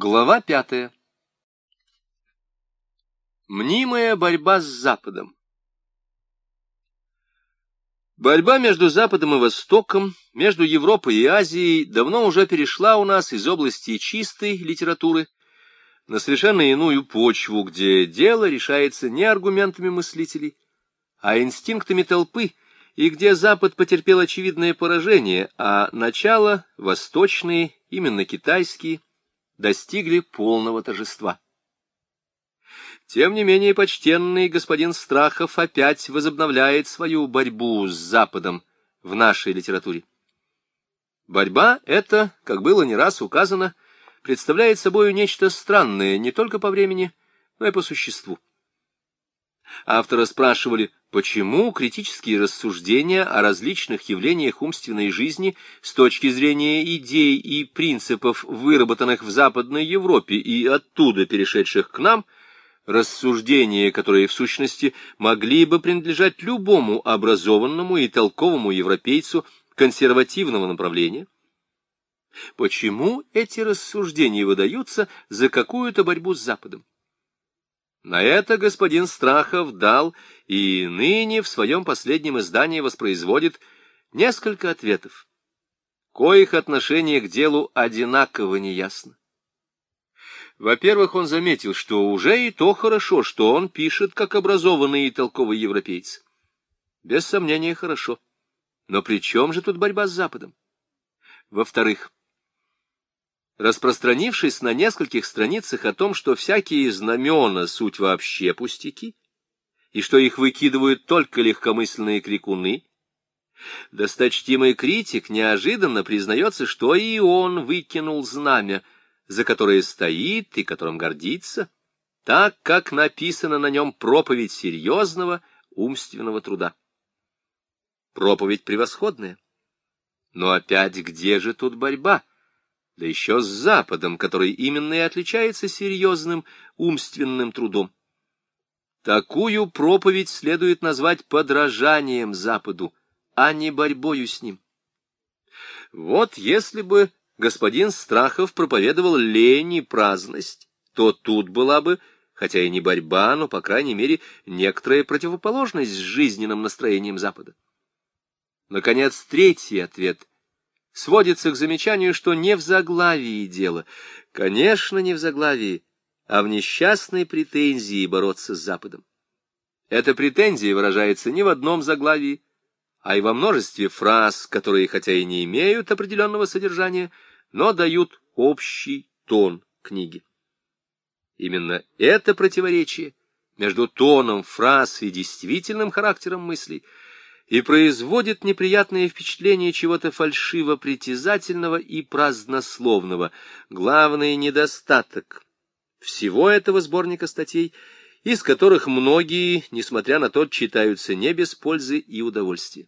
Глава пятая. Мнимая борьба с Западом. Борьба между Западом и Востоком, между Европой и Азией давно уже перешла у нас из области чистой литературы на совершенно иную почву, где дело решается не аргументами мыслителей, а инстинктами толпы, и где Запад потерпел очевидное поражение, а начало восточные, именно китайские, достигли полного торжества. Тем не менее, почтенный господин Страхов опять возобновляет свою борьбу с Западом в нашей литературе. Борьба эта, как было не раз указано, представляет собой нечто странное не только по времени, но и по существу. Автора спрашивали, почему критические рассуждения о различных явлениях умственной жизни с точки зрения идей и принципов, выработанных в Западной Европе и оттуда перешедших к нам, рассуждения, которые в сущности могли бы принадлежать любому образованному и толковому европейцу консервативного направления, почему эти рассуждения выдаются за какую-то борьбу с Западом? На это господин Страхов дал и ныне в своем последнем издании воспроизводит несколько ответов, коих отношение к делу одинаково неясно. Во-первых, он заметил, что уже и то хорошо, что он пишет как образованный и толковый европейц. Без сомнения, хорошо. Но при чем же тут борьба с Западом? Во-вторых, распространившись на нескольких страницах о том, что всякие знамена — суть вообще пустяки, и что их выкидывают только легкомысленные крикуны, досточтимый критик неожиданно признается, что и он выкинул знамя, за которое стоит и которым гордится, так как написано на нем проповедь серьезного умственного труда. Проповедь превосходная. Но опять где же тут борьба? Да еще с Западом, который именно и отличается серьезным умственным трудом. Такую проповедь следует назвать подражанием Западу, а не борьбою с ним. Вот если бы господин Страхов проповедовал лень и праздность, то тут была бы, хотя и не борьба, но, по крайней мере, некоторая противоположность с жизненным настроением Запада. Наконец, третий ответ — сводится к замечанию, что не в заглавии дело. Конечно, не в заглавии, а в несчастной претензии бороться с Западом. Эта претензия выражается не в одном заглавии, а и во множестве фраз, которые хотя и не имеют определенного содержания, но дают общий тон книги. Именно это противоречие между тоном фраз и действительным характером мыслей — и производит неприятное впечатление чего-то фальшиво-притязательного и празднословного. Главный недостаток всего этого сборника статей, из которых многие, несмотря на то, читаются не без пользы и удовольствия.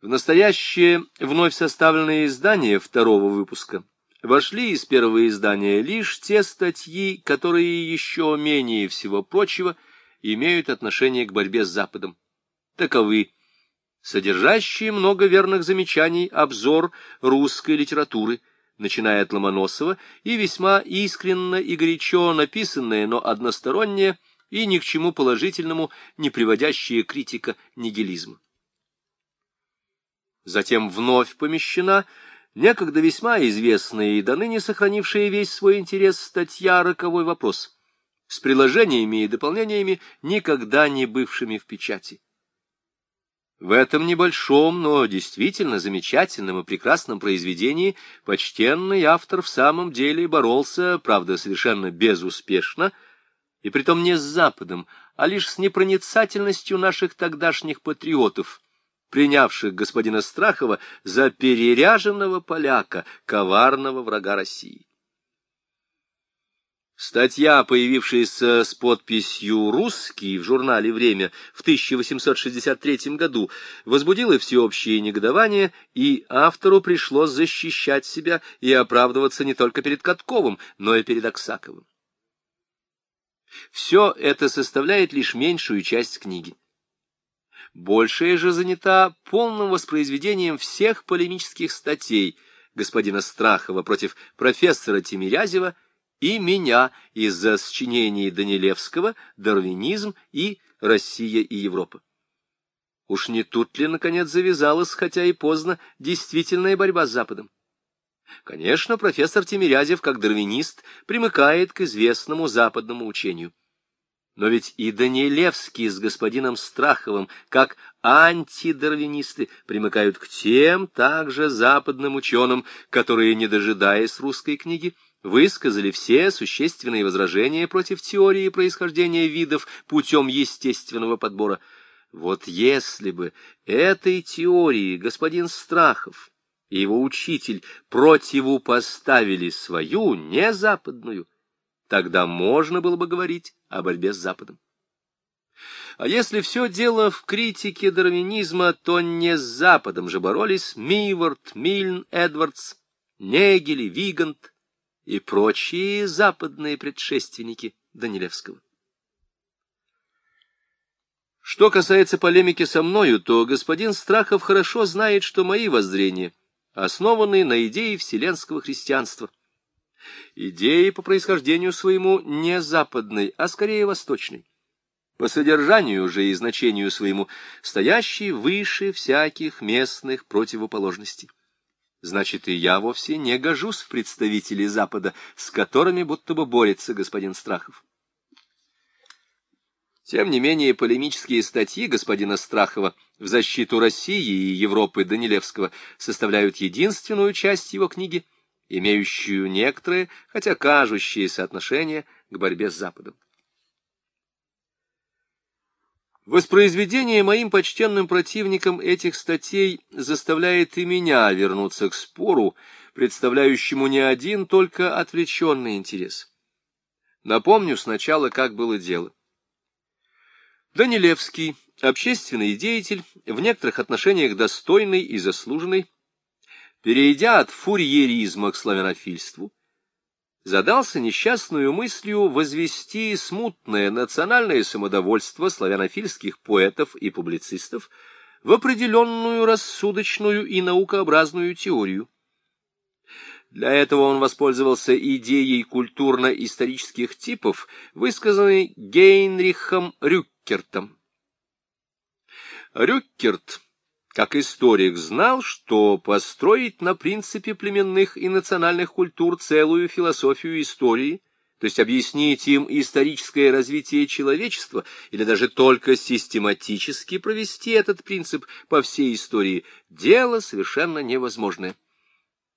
В настоящее вновь составленное издание второго выпуска вошли из первого издания лишь те статьи, которые еще менее всего прочего – имеют отношение к борьбе с Западом. Таковы содержащие много верных замечаний обзор русской литературы, начиная от Ломоносова, и весьма искренно и горячо написанное, но одностороннее и ни к чему положительному не приводящая критика нигилизма. Затем вновь помещена некогда весьма известная и до ныне сохранившая весь свой интерес статья «Роковой вопрос» с приложениями и дополнениями, никогда не бывшими в печати. В этом небольшом, но действительно замечательном и прекрасном произведении почтенный автор в самом деле боролся, правда, совершенно безуспешно, и притом не с Западом, а лишь с непроницательностью наших тогдашних патриотов, принявших господина Страхова за переряженного поляка, коварного врага России. Статья, появившаяся с подписью «Русский» в журнале «Время» в 1863 году, возбудила всеобщее негодование, и автору пришлось защищать себя и оправдываться не только перед Катковым, но и перед Аксаковым. Все это составляет лишь меньшую часть книги. Большая же занята полным воспроизведением всех полемических статей – господина Страхова против профессора Тимирязева и меня из-за сочинений Данилевского «Дарвинизм» и «Россия и Европа». Уж не тут ли, наконец, завязалась, хотя и поздно, действительная борьба с Западом? Конечно, профессор Тимирязев, как дарвинист, примыкает к известному западному учению. Но ведь и Данилевский с господином Страховым, как антидарвинисты, примыкают к тем также западным ученым, которые, не дожидаясь русской книги, высказали все существенные возражения против теории происхождения видов путем естественного подбора. Вот если бы этой теории господин Страхов и его учитель противопоставили свою, незападную, тогда можно было бы говорить о борьбе с Западом. А если все дело в критике дарвинизма, то не с Западом же боролись Мивард, Мильн, Эдвардс, Негели, Вигант и прочие западные предшественники Данилевского. Что касается полемики со мною, то господин Страхов хорошо знает, что мои воззрения основаны на идее вселенского христианства — Идеи по происхождению своему не западной, а скорее восточной. По содержанию же и значению своему стоящий выше всяких местных противоположностей. Значит, и я вовсе не гожусь в представители Запада, с которыми будто бы борется господин Страхов. Тем не менее, полемические статьи господина Страхова в защиту России и Европы Данилевского составляют единственную часть его книги — имеющую некоторые, хотя кажущиеся отношения к борьбе с Западом. Воспроизведение моим почтенным противникам этих статей заставляет и меня вернуться к спору, представляющему не один только отвлеченный интерес. Напомню сначала, как было дело. Данилевский, общественный деятель, в некоторых отношениях достойный и заслуженный, перейдя от фурьеризма к славянофильству, задался несчастную мыслью возвести смутное национальное самодовольство славянофильских поэтов и публицистов в определенную рассудочную и наукообразную теорию. Для этого он воспользовался идеей культурно-исторических типов, высказанной Гейнрихом Рюккертом. Рюккерт как историк знал, что построить на принципе племенных и национальных культур целую философию истории, то есть объяснить им историческое развитие человечества или даже только систематически провести этот принцип по всей истории, дело совершенно невозможное,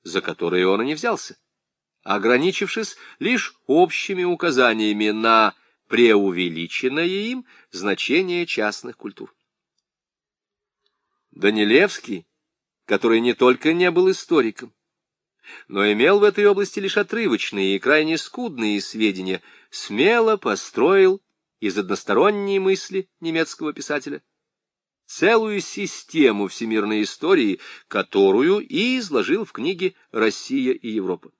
за которое он и не взялся, ограничившись лишь общими указаниями на преувеличенное им значение частных культур. Данилевский, который не только не был историком, но имел в этой области лишь отрывочные и крайне скудные сведения, смело построил из односторонней мысли немецкого писателя целую систему всемирной истории, которую и изложил в книге «Россия и Европа».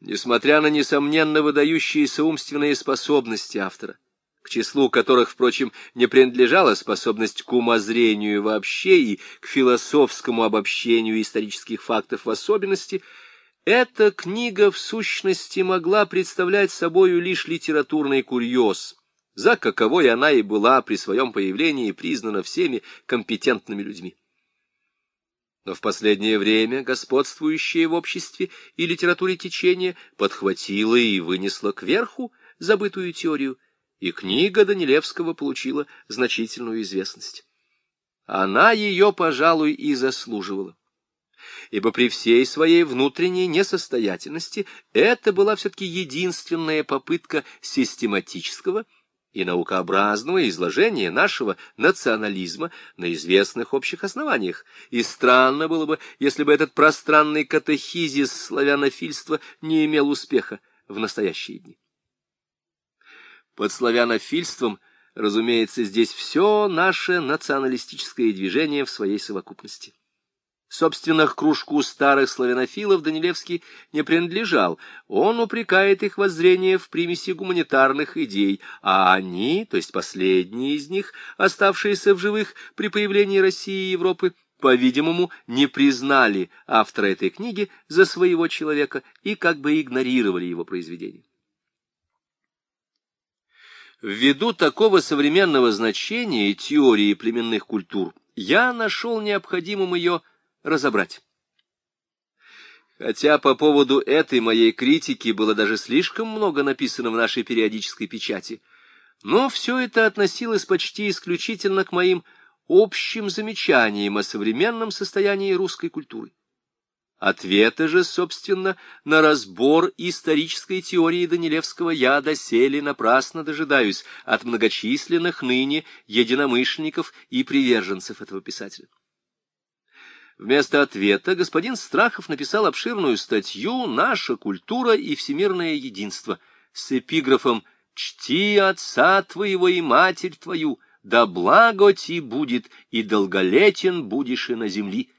Несмотря на несомненно выдающиеся умственные способности автора, к числу которых, впрочем, не принадлежала способность к умозрению вообще и к философскому обобщению исторических фактов в особенности, эта книга в сущности могла представлять собою лишь литературный курьез, за каковой она и была при своем появлении признана всеми компетентными людьми. Но в последнее время господствующее в обществе и литературе течение подхватило и вынесло кверху забытую теорию, и книга Данилевского получила значительную известность. Она ее, пожалуй, и заслуживала. Ибо при всей своей внутренней несостоятельности это была все-таки единственная попытка систематического и наукообразного изложения нашего национализма на известных общих основаниях. И странно было бы, если бы этот пространный катехизис славянофильства не имел успеха в настоящие дни. Под славянофильством, разумеется, здесь все наше националистическое движение в своей совокупности. Собственно, к кружку старых славянофилов Данилевский не принадлежал. Он упрекает их воззрение в примеси гуманитарных идей, а они, то есть последние из них, оставшиеся в живых при появлении России и Европы, по-видимому, не признали автора этой книги за своего человека и как бы игнорировали его произведение. Ввиду такого современного значения теории племенных культур, я нашел необходимым ее разобрать. Хотя по поводу этой моей критики было даже слишком много написано в нашей периодической печати, но все это относилось почти исключительно к моим общим замечаниям о современном состоянии русской культуры. Ответа же, собственно, на разбор исторической теории Данилевского я доселе напрасно дожидаюсь от многочисленных ныне единомышленников и приверженцев этого писателя. Вместо ответа господин Страхов написал обширную статью «Наша культура и всемирное единство» с эпиграфом «Чти отца твоего и матерь твою, да благо ти будет, и долголетен будешь и на земли»,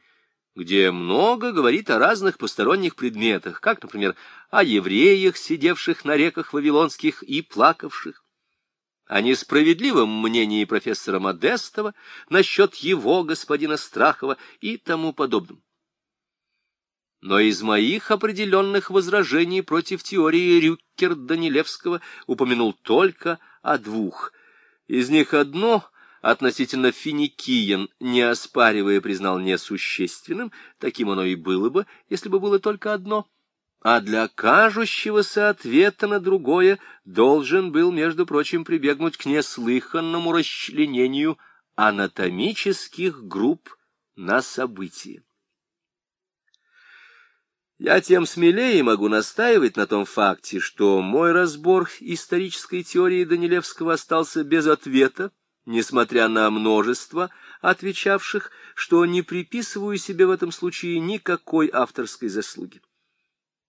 где много говорит о разных посторонних предметах, как, например, о евреях, сидевших на реках вавилонских и плакавших, о несправедливом мнении профессора Модестова насчет его, господина Страхова, и тому подобном. Но из моих определенных возражений против теории Рюккер-Данилевского упомянул только о двух. Из них одно относительно финикиен, не оспаривая, признал несущественным, таким оно и было бы, если бы было только одно — а для кажущегося ответа на другое должен был, между прочим, прибегнуть к неслыханному расчленению анатомических групп на события. Я тем смелее могу настаивать на том факте, что мой разбор исторической теории Данилевского остался без ответа, несмотря на множество отвечавших, что не приписываю себе в этом случае никакой авторской заслуги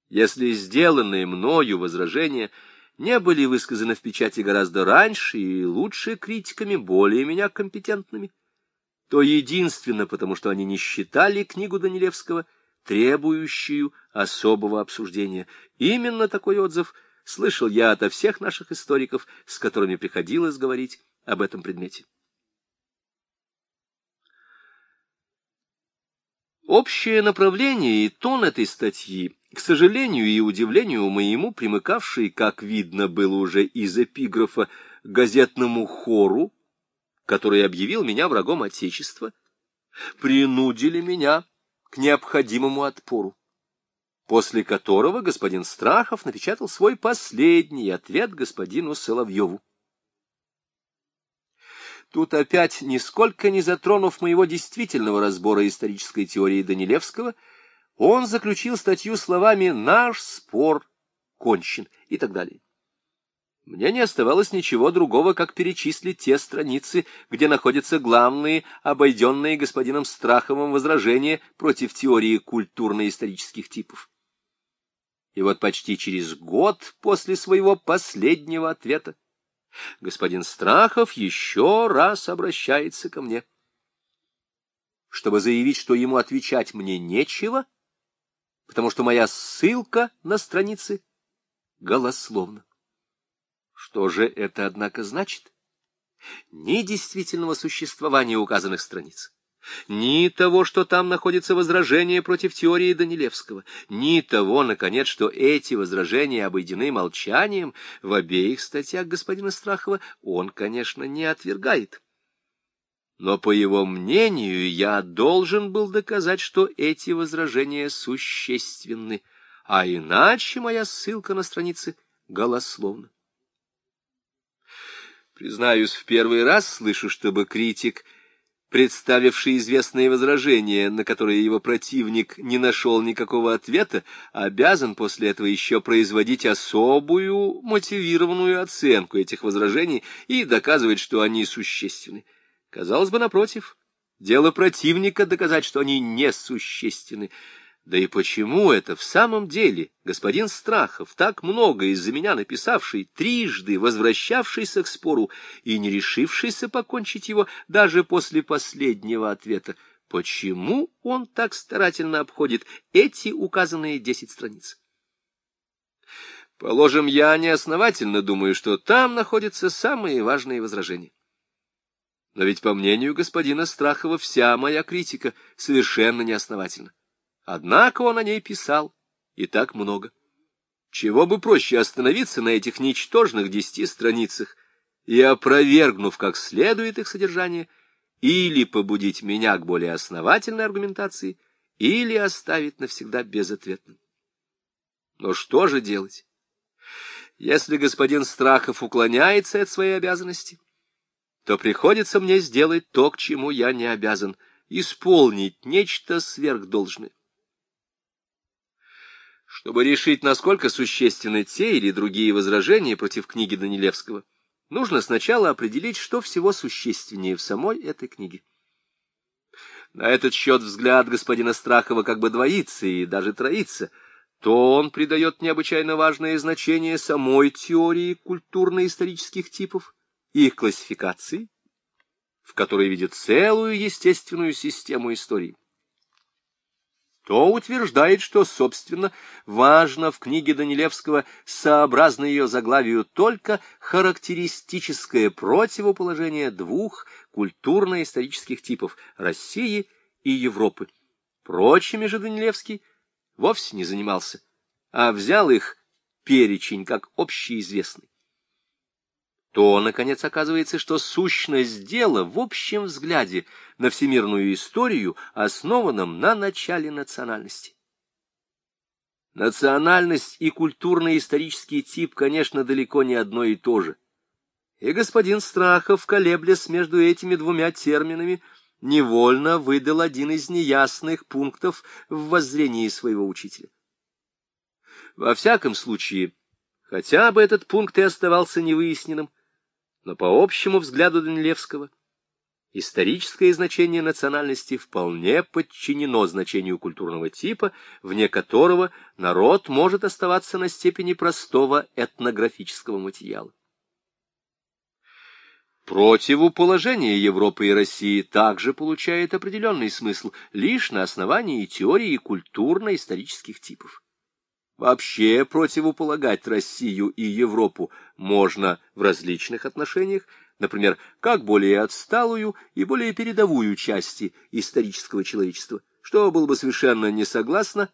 если сделанные мною возражения не были высказаны в печати гораздо раньше и лучше критиками, более меня компетентными, то единственно потому, что они не считали книгу Данилевского требующую особого обсуждения. Именно такой отзыв слышал я ото всех наших историков, с которыми приходилось говорить об этом предмете. Общее направление и тон этой статьи к сожалению и удивлению моему, примыкавший, как видно было уже из эпиграфа, газетному хору, который объявил меня врагом Отечества, принудили меня к необходимому отпору, после которого господин Страхов напечатал свой последний ответ господину Соловьеву. Тут опять, нисколько не затронув моего действительного разбора исторической теории Данилевского, он заключил статью словами «наш спор кончен» и так далее. Мне не оставалось ничего другого, как перечислить те страницы, где находятся главные, обойденные господином Страховым возражения против теории культурно-исторических типов. И вот почти через год после своего последнего ответа господин Страхов еще раз обращается ко мне. Чтобы заявить, что ему отвечать мне нечего, — потому что моя ссылка на странице голословна. Что же это, однако, значит? Ни действительного существования указанных страниц, ни того, что там находится возражение против теории Данилевского, ни того, наконец, что эти возражения обойдены молчанием в обеих статьях господина Страхова, он, конечно, не отвергает. Но, по его мнению, я должен был доказать, что эти возражения существенны, а иначе моя ссылка на странице голословна. Признаюсь, в первый раз слышу, чтобы критик, представивший известные возражения, на которые его противник не нашел никакого ответа, обязан после этого еще производить особую мотивированную оценку этих возражений и доказывать, что они существенны. Казалось бы, напротив, дело противника доказать, что они несущественны. Да и почему это в самом деле господин Страхов, так много из-за меня написавший, трижды возвращавшийся к спору и не решившийся покончить его даже после последнего ответа, почему он так старательно обходит эти указанные десять страниц? Положим, я неосновательно думаю, что там находятся самые важные возражения. Но ведь, по мнению господина Страхова, вся моя критика совершенно неосновательна. Однако он о ней писал, и так много. Чего бы проще остановиться на этих ничтожных десяти страницах и, опровергнув как следует их содержание, или побудить меня к более основательной аргументации, или оставить навсегда безответным. Но что же делать? Если господин Страхов уклоняется от своей обязанности, то приходится мне сделать то, к чему я не обязан, исполнить нечто сверхдолжное. Чтобы решить, насколько существенны те или другие возражения против книги Данилевского, нужно сначала определить, что всего существеннее в самой этой книге. На этот счет взгляд господина Страхова как бы двоится и даже троится. То он придает необычайно важное значение самой теории культурно-исторических типов и их классификации, в которой видит целую естественную систему истории то утверждает, что, собственно, важно в книге Данилевского, сообразно ее заглавию, только характеристическое противоположение двух культурно-исторических типов – России и Европы. Прочими же Данилевский вовсе не занимался, а взял их перечень как общеизвестный то, наконец, оказывается, что сущность дела в общем взгляде на всемирную историю, основанном на начале национальности. Национальность и культурно-исторический тип, конечно, далеко не одно и то же. И господин Страхов, колеблясь между этими двумя терминами, невольно выдал один из неясных пунктов в воззрении своего учителя. Во всяком случае, хотя бы этот пункт и оставался невыясненным, но по общему взгляду Данилевского историческое значение национальности вполне подчинено значению культурного типа, вне которого народ может оставаться на степени простого этнографического материала. Противоположение Европы и России также получает определенный смысл лишь на основании теории культурно-исторических типов. Вообще противополагать Россию и Европу можно в различных отношениях, например, как более отсталую и более передовую части исторического человечества, что было бы совершенно не согласно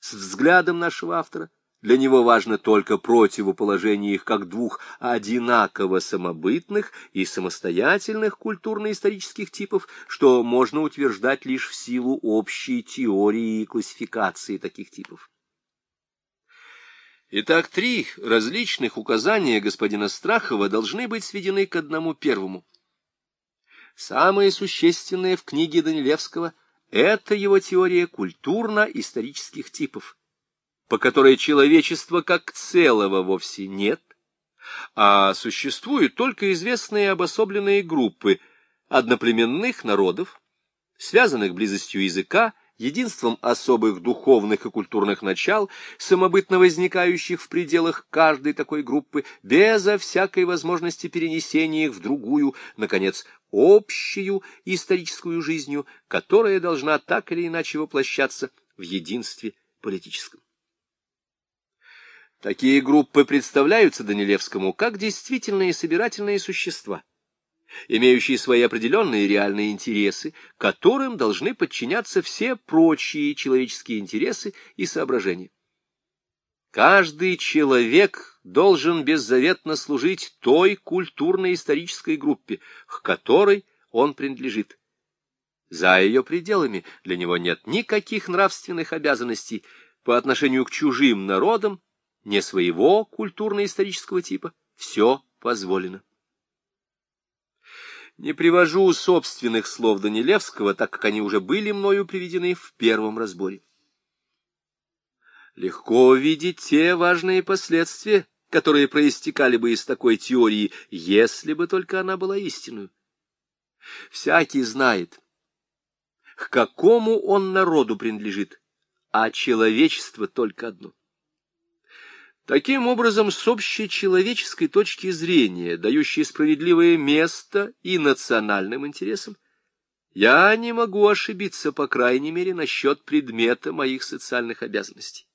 с взглядом нашего автора. Для него важно только противоположение их как двух одинаково самобытных и самостоятельных культурно-исторических типов, что можно утверждать лишь в силу общей теории и классификации таких типов. Итак, три различных указания господина Страхова должны быть сведены к одному первому. Самое существенное в книге Данилевского — это его теория культурно-исторических типов, по которой человечества как целого вовсе нет, а существуют только известные обособленные группы одноплеменных народов, связанных близостью языка, единством особых духовных и культурных начал, самобытно возникающих в пределах каждой такой группы, безо всякой возможности перенесения их в другую, наконец, общую историческую жизнью, которая должна так или иначе воплощаться в единстве политическом. Такие группы представляются Данилевскому как действительные собирательные существа – имеющие свои определенные реальные интересы, которым должны подчиняться все прочие человеческие интересы и соображения. Каждый человек должен беззаветно служить той культурно-исторической группе, к которой он принадлежит. За ее пределами для него нет никаких нравственных обязанностей по отношению к чужим народам, не своего культурно-исторического типа, все позволено. Не привожу собственных слов Данилевского, так как они уже были мною приведены в первом разборе. Легко видеть те важные последствия, которые проистекали бы из такой теории, если бы только она была истинной. Всякий знает, к какому он народу принадлежит, а человечество только одно — Таким образом, с общей человеческой точки зрения, дающей справедливое место и национальным интересам, я не могу ошибиться, по крайней мере, насчет предмета моих социальных обязанностей.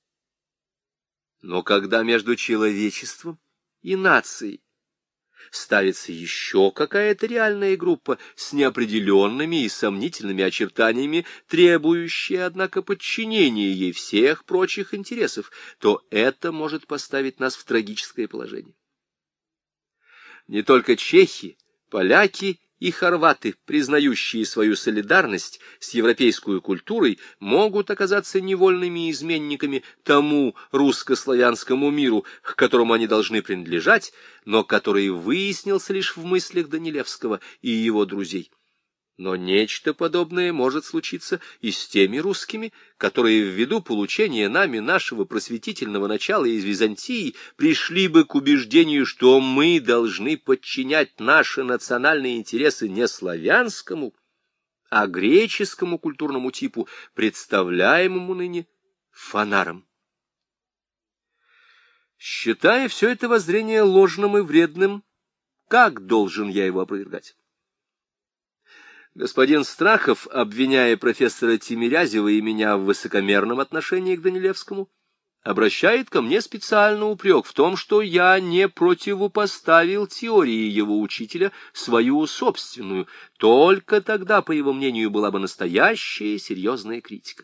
Но когда между человечеством и нацией ставится еще какая-то реальная группа с неопределенными и сомнительными очертаниями, требующая, однако, подчинения ей всех прочих интересов, то это может поставить нас в трагическое положение. Не только чехи, поляки и хорваты, признающие свою солидарность с европейской культурой, могут оказаться невольными изменниками тому русско-славянскому миру, к которому они должны принадлежать, но который выяснился лишь в мыслях Данилевского и его друзей. Но нечто подобное может случиться и с теми русскими, которые ввиду получения нами нашего просветительного начала из Византии пришли бы к убеждению, что мы должны подчинять наши национальные интересы не славянскому, а греческому культурному типу, представляемому ныне фонаром. Считая все это воззрение ложным и вредным, как должен я его опровергать? Господин Страхов, обвиняя профессора Тимирязева и меня в высокомерном отношении к Данилевскому, обращает ко мне специально упрек в том, что я не противопоставил теории его учителя свою собственную. Только тогда, по его мнению, была бы настоящая серьезная критика.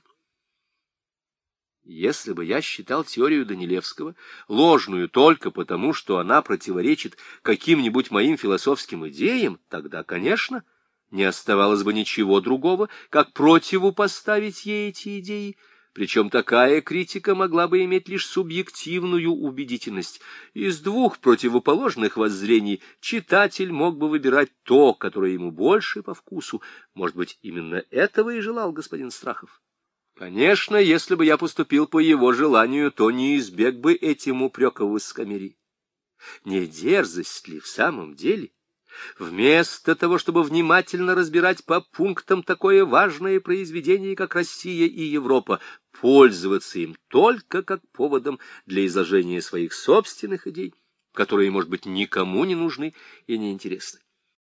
Если бы я считал теорию Данилевского ложную только потому, что она противоречит каким-нибудь моим философским идеям, тогда, конечно, — не оставалось бы ничего другого, как противопоставить ей эти идеи, причем такая критика могла бы иметь лишь субъективную убедительность. Из двух противоположных воззрений читатель мог бы выбирать то, которое ему больше по вкусу. Может быть, именно этого и желал господин Страхов. Конечно, если бы я поступил по его желанию, то не избег бы этим упреков высокомерии. Не дерзость ли в самом деле Вместо того, чтобы внимательно разбирать по пунктам такое важное произведение, как «Россия и Европа», пользоваться им только как поводом для изложения своих собственных идей, которые, может быть, никому не нужны и не интересны.